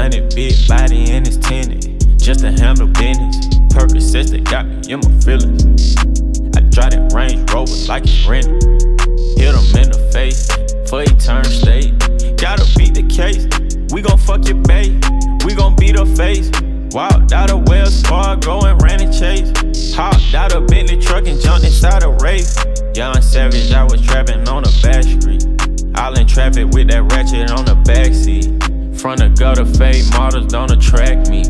hundred, big body and it's tinted. Just to handle business. Percocets that got me in my feelings. I drive that Range Rover like it's rented. Hit him in the face, for he turn state. Gotta beat the case. We gon' fuck your bae. We gon' beat her face. Walked out of Wells Fargo and ran and chase. Hopped out of Bentley truck and jumped inside a race. Young Savage, I was trapping on a back street. All in traffic with that ratchet on the backseat. Front of gutter fade models don't attract me.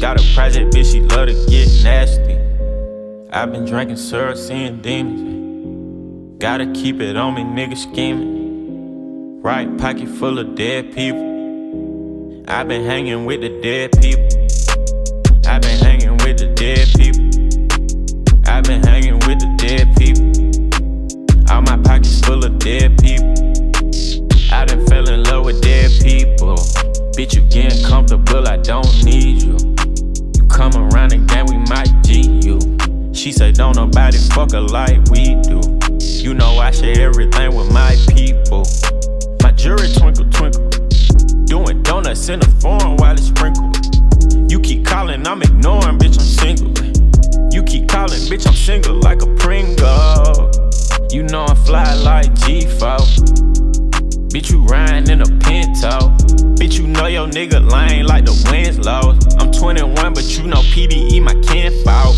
Got a project bitch, she love to get nasty. I've been drinking syrup, seeing demons. Gotta keep it on me, nigga scheming. Right pocket full of dead people. I've been hanging with the dead people. I've been hanging with the dead people. Bitch, you getting comfortable, I don't need you. You come around again, we might G you. She say, don't nobody fuck her like we do. You know I share everything with my people. My jury twinkle twinkle. Doing donuts in the form while it's sprinkled. You keep calling, I'm ignoring, bitch, I'm single. You keep calling, bitch, I'm single like a Pringle. You know I fly like G4. Bitch, you riding in a your nigga lying like the Winslows. I'm 21, but you know PDE, my kinfolk.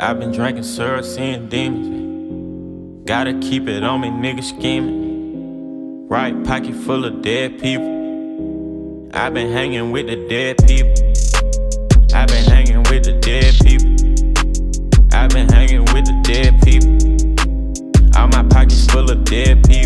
I've been drinking syrup, seeing demons. Gotta keep it on me, nigga scheming. Right pocket full of dead people. I've been hanging with the dead people. I've been hanging with the dead people. I've been hanging with the dead people. All my pockets full of dead people.